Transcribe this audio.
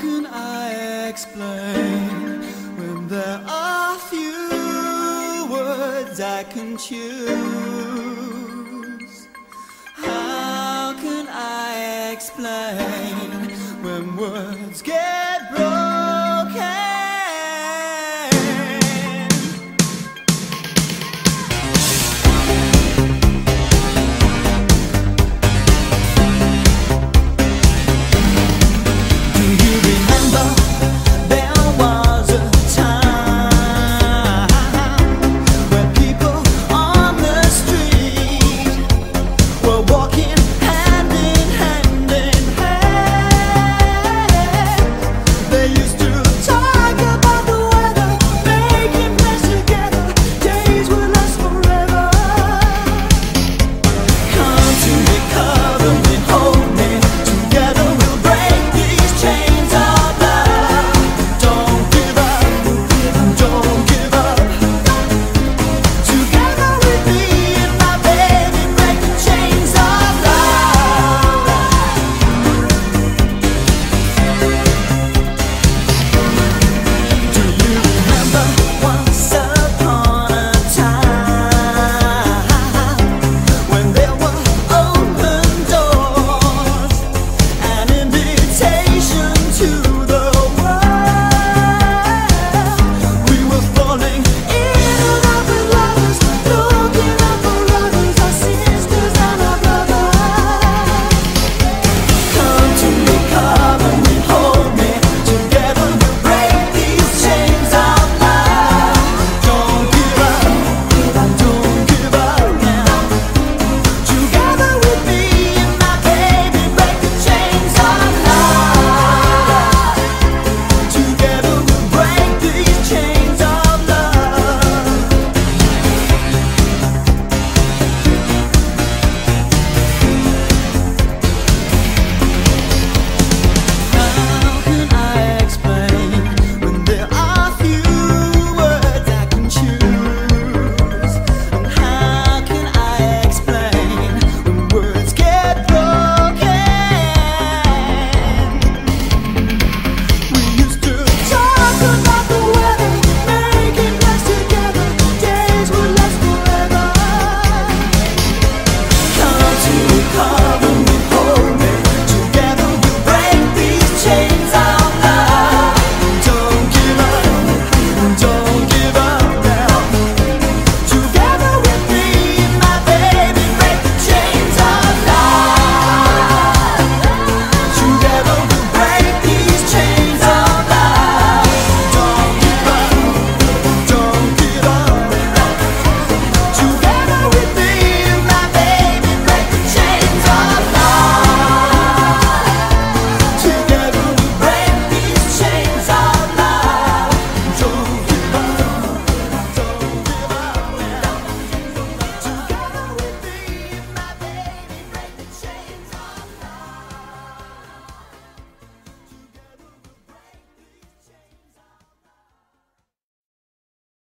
can I explain when there are few words I can choose? How can I explain when words get